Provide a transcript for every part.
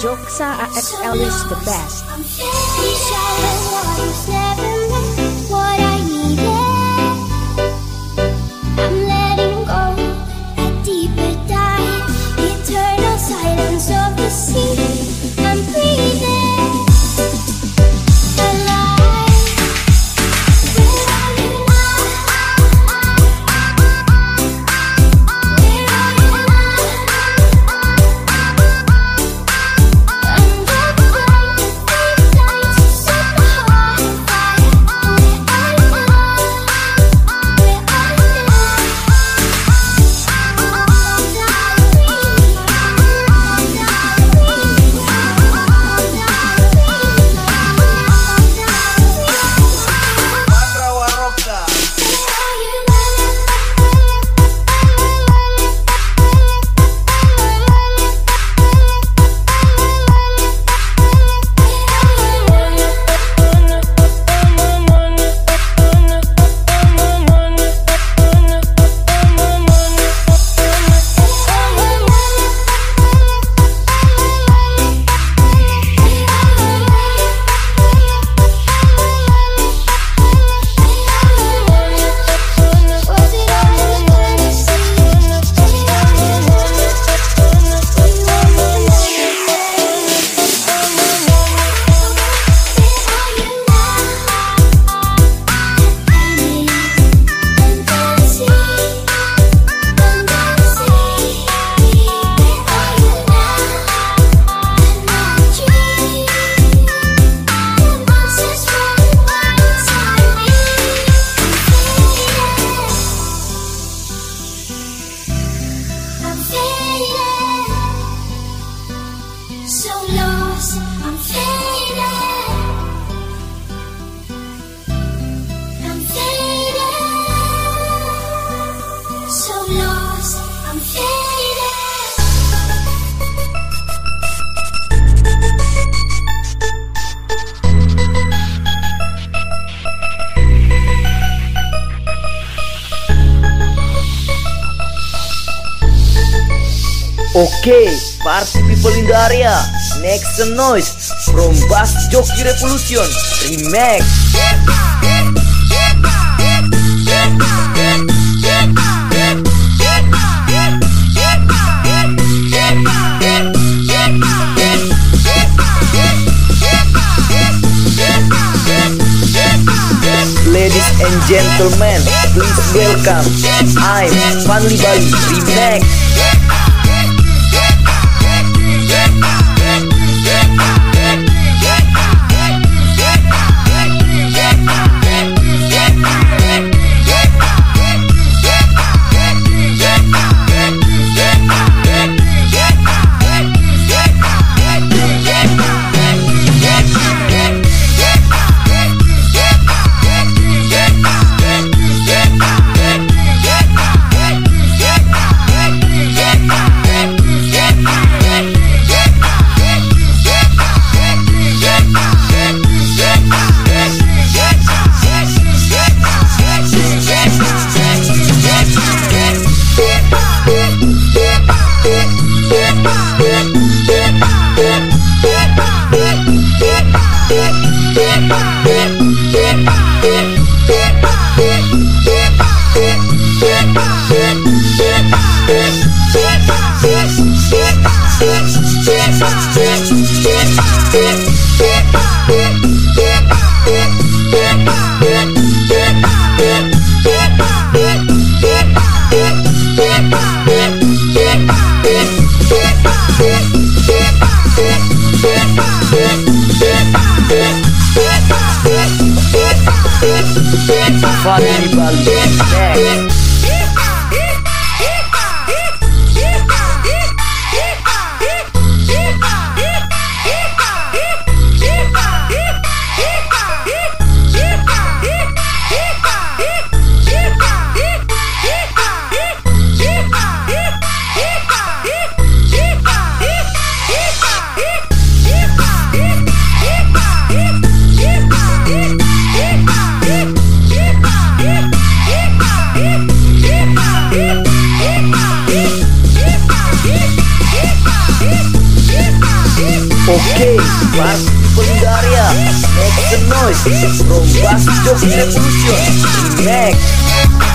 Joksa at LA is the best. Oke, party people in the area, Next the noise from Bass Jockey Revolution Remix. Ladies and gentlemen, please welcome I'm Fanli Bali Remix. Yeah. Oke, party people in the area Make some noise From Bass Jockey Revolution Remix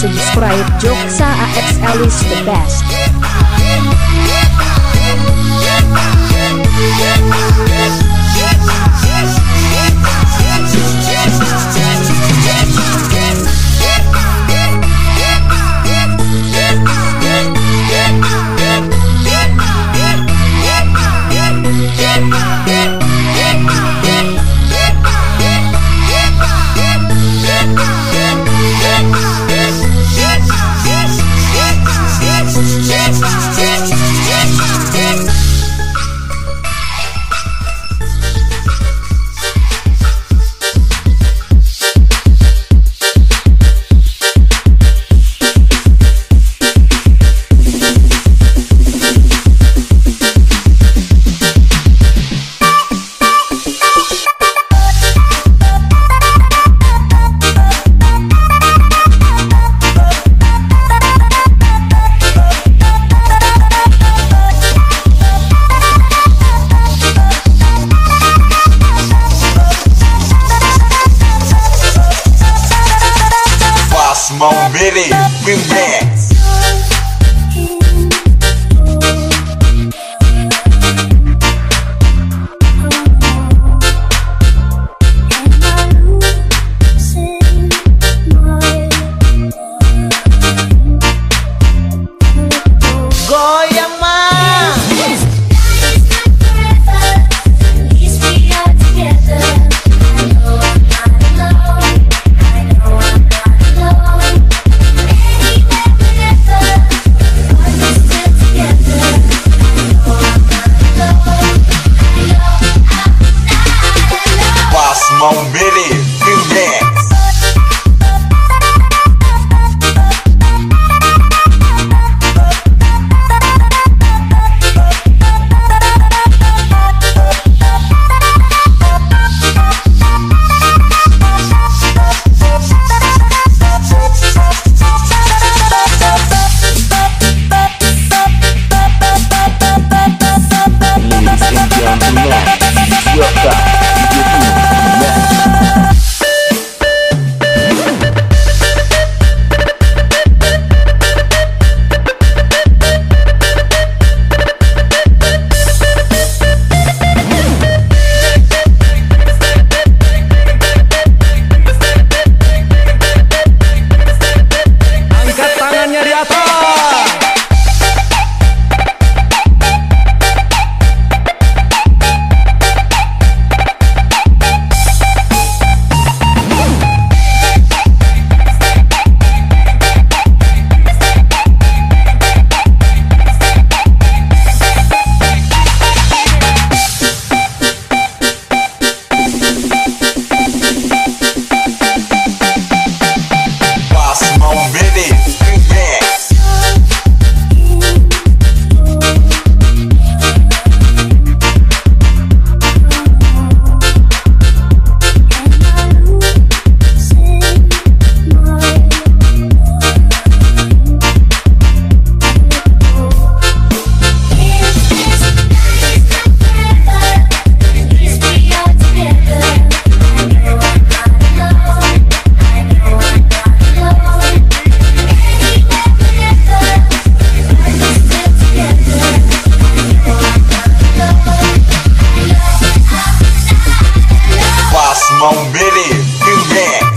subscribe Joksa AXL is the best. more minutes. this, do that.